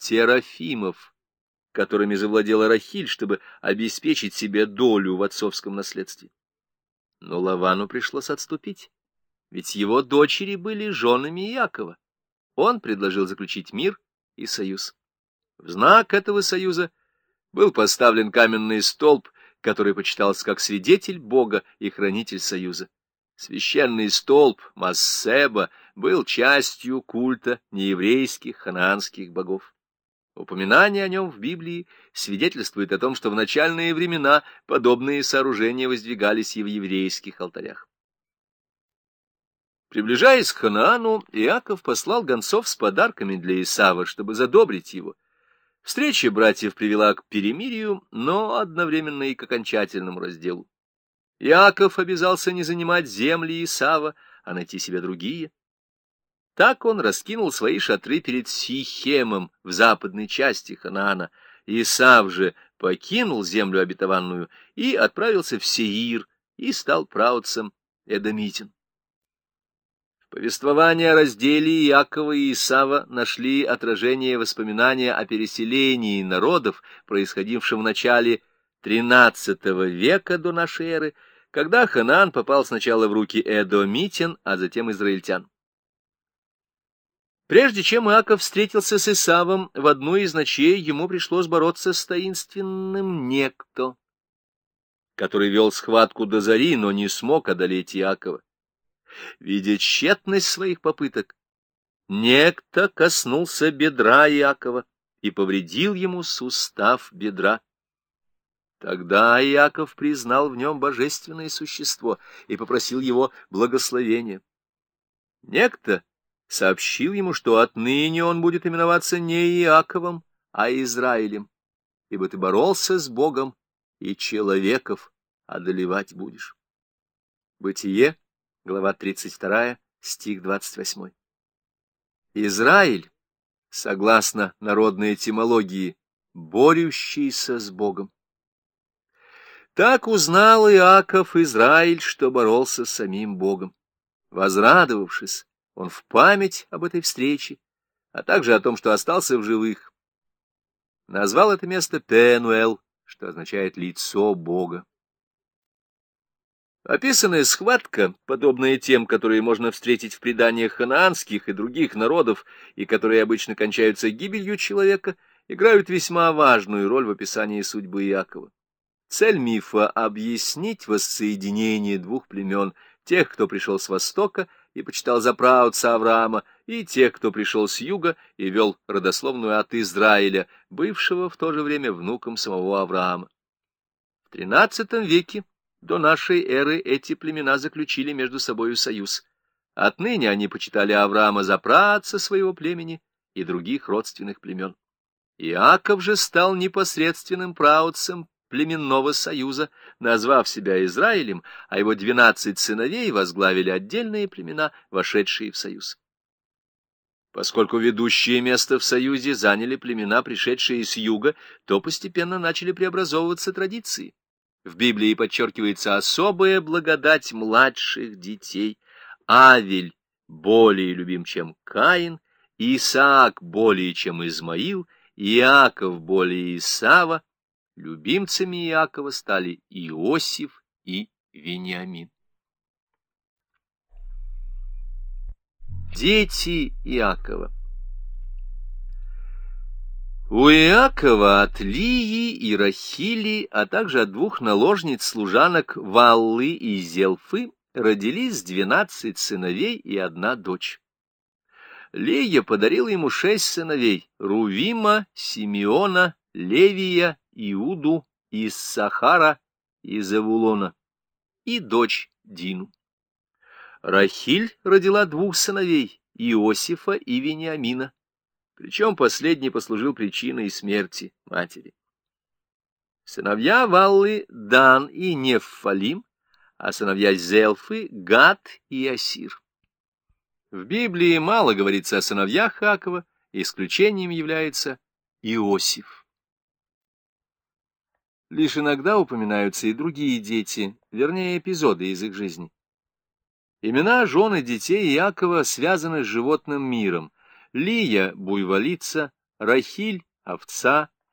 терафимов, которыми завладела Рахиль, чтобы обеспечить себе долю в отцовском наследстве. Но Лавану пришлось отступить, ведь его дочери были женами Якова. Он предложил заключить мир и союз. В знак этого союза был поставлен каменный столб, который почитался как свидетель Бога и хранитель союза. Священный столб Массеба был частью культа нееврейских ханаанских богов. Упоминание о нем в Библии свидетельствует о том, что в начальные времена подобные сооружения воздвигались и в еврейских алтарях. Приближаясь к Ханаану, Иаков послал гонцов с подарками для Исава, чтобы задобрить его. Встреча братьев привела к перемирию, но одновременно и к окончательному разделу. Иаков обязался не занимать земли Исава, а найти себе другие. Так он раскинул свои шатры перед Сихемом в западной части Ханаана. Исав же покинул землю обетованную и отправился в Сеир и стал праотцем Эдомитин. В повествовании о разделе Иакова и Исава нашли отражение воспоминания о переселении народов, происходившем в начале XIII века до нашей эры, когда Ханаан попал сначала в руки Эдомитян, а затем израильтян. Прежде чем Иаков встретился с Исавом, в одну из ночей ему пришлось бороться с таинственным некто, который вел схватку до зари, но не смог одолеть Иакова. Видя тщетность своих попыток, некто коснулся бедра Иакова и повредил ему сустав бедра. Тогда Иаков признал в нем божественное существо и попросил его благословения. Некто сообщил ему, что отныне он будет именоваться не Иаковом, а Израилем, ибо ты боролся с Богом и человеков одолевать будешь. Бытие, глава 32, стих 28. Израиль, согласно народной этимологии, борющийся с Богом. Так узнал Иаков Израиль, что боролся с самим Богом. Возрадовавшись, он в память об этой встрече, а также о том, что остался в живых, назвал это место Пенуэл, что означает «лицо Бога». Описанная схватка, подобная тем, которые можно встретить в преданиях ханаанских и других народов, и которые обычно кончаются гибелью человека, играют весьма важную роль в описании судьбы Иакова. Цель мифа — объяснить воссоединение двух племен, тех, кто пришел с востока и почитал за праотца Авраама, и тех, кто пришел с юга и вел родословную от Израиля, бывшего в то же время внуком самого Авраама. В XIII веке до нашей эры эти племена заключили между собою союз. Отныне они почитали Авраама за праотца своего племени и других родственных племен. Иаков же стал непосредственным праотцем племенного союза, назвав себя Израилем, а его двенадцать сыновей возглавили отдельные племена, вошедшие в союз. Поскольку ведущее место в союзе заняли племена, пришедшие с юга, то постепенно начали преобразовываться традиции. В Библии подчеркивается особая благодать младших детей. Авель более любим, чем Каин, Исаак более, чем Измаил, Иаков более Исава, Любимцами Иакова стали Иосиф и Вениамин. Дети Иакова У Иакова от Лии и Рахили, а также от двух наложниц-служанок Валлы и Зелфы родились двенадцать сыновей и одна дочь. Лия подарила ему шесть сыновей — Рувима, Симеона, Левия Иуду из Сахара и Завулона и дочь Дину. Рахиль родила двух сыновей, Иосифа и Вениамина, причем последний послужил причиной смерти матери. Сыновья Валлы — Дан и Нефалим, а сыновья Зелфы — Гад и Асир. В Библии мало говорится о сыновьях Акова, исключением является Иосиф. Лишь иногда упоминаются и другие дети, вернее, эпизоды из их жизни. Имена жены детей Иакова связаны с животным миром. Лия — буйволица, Рахиль — овца,